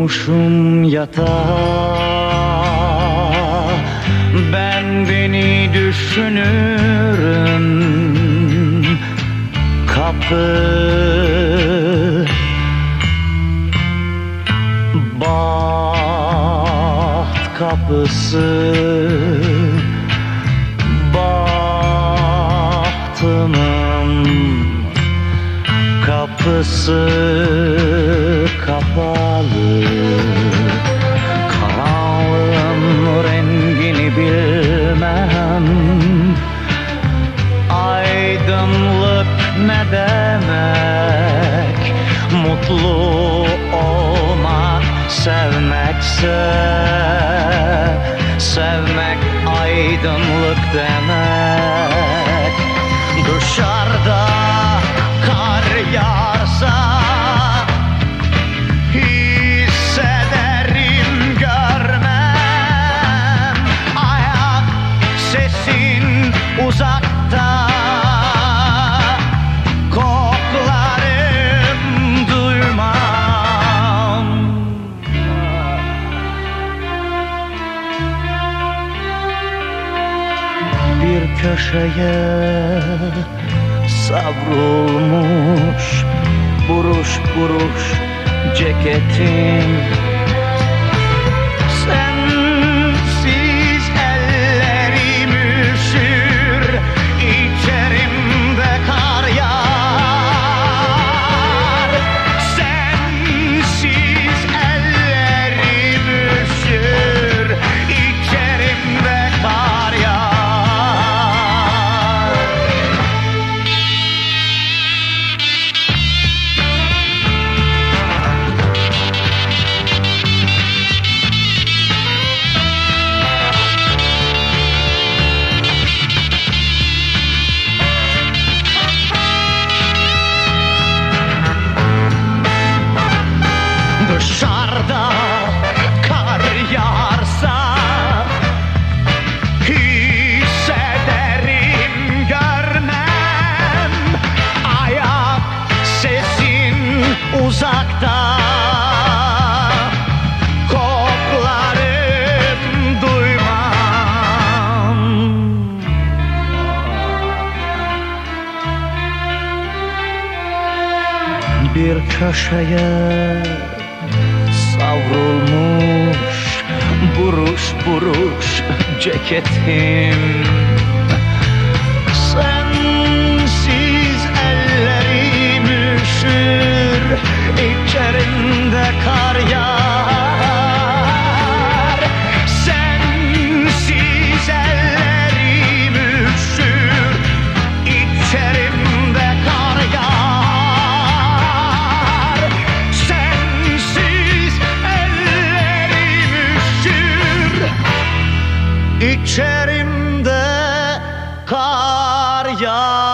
Vurmuşum yatağa. Ben beni düşünürüm. Kapı Baht kapısı. Bahtımın kapısı kapalı. Karanlığın rengini bilmem. Aydınlık ne demek? Mutlu olmak sevmekse Sevmek aydınlık demek uzakta Koklarım duymam Bir köşeye savrulmuş Buruş buruş ceketim bir köşeye savrulmuş buruş buruş ceketim İçerimde kar yağar